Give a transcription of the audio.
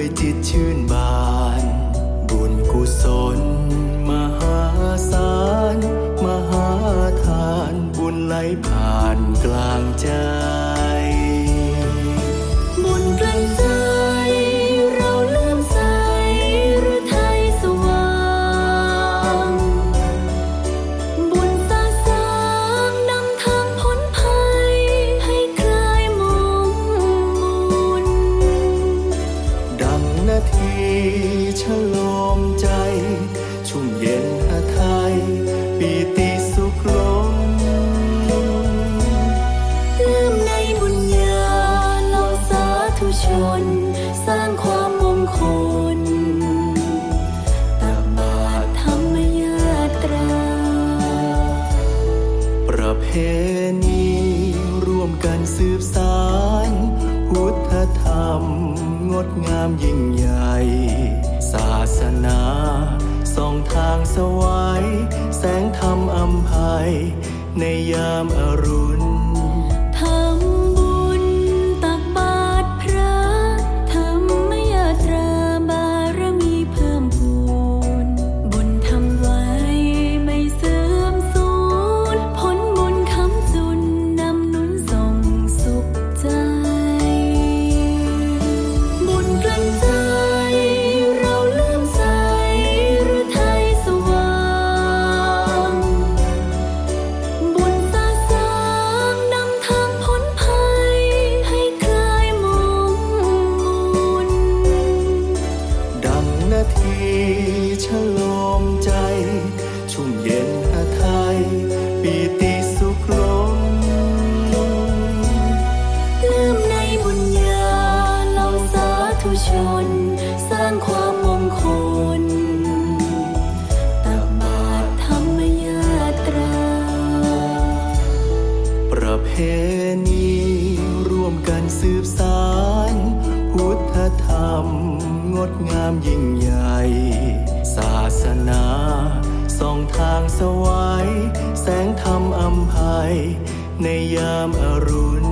ด้วยจิตชื่นบาน บุญกุศล มหาศาล มหาทาน บุญไหลผ่านกลางใจ ทีฉลมใจ ชุ่มเย็นหาไทยปีติสุขล้นเลื่อมในบุญญาเหล่าสาธุชน สร้างความมงคลตักบาตรธรรมยาตรา ประเพณีร่วมกันสืบสาร พุทธธรรม งดงามยิ่งใหญ่ ศาสนาส่องทางสวายแสงธรรมอำภัย ในยามอรุณ ฉลมใจ ชุ่มเย็นหาไทยปีติสุขล้นเลื่อมในบุญญาเหล่าสาธุชน สร้างความมงคลตักบาตรธรรมยาตรา ประเพณีร่วมกันสืบสารพุทธธรรม งดงามยิ่งใหญ่ ศาสนาส่องทางสวายแสงธรรมอำภัยในยามอรุณ